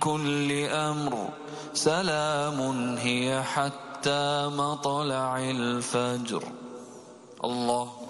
كل أمر سلام هي حتى مطلع الفجر. الله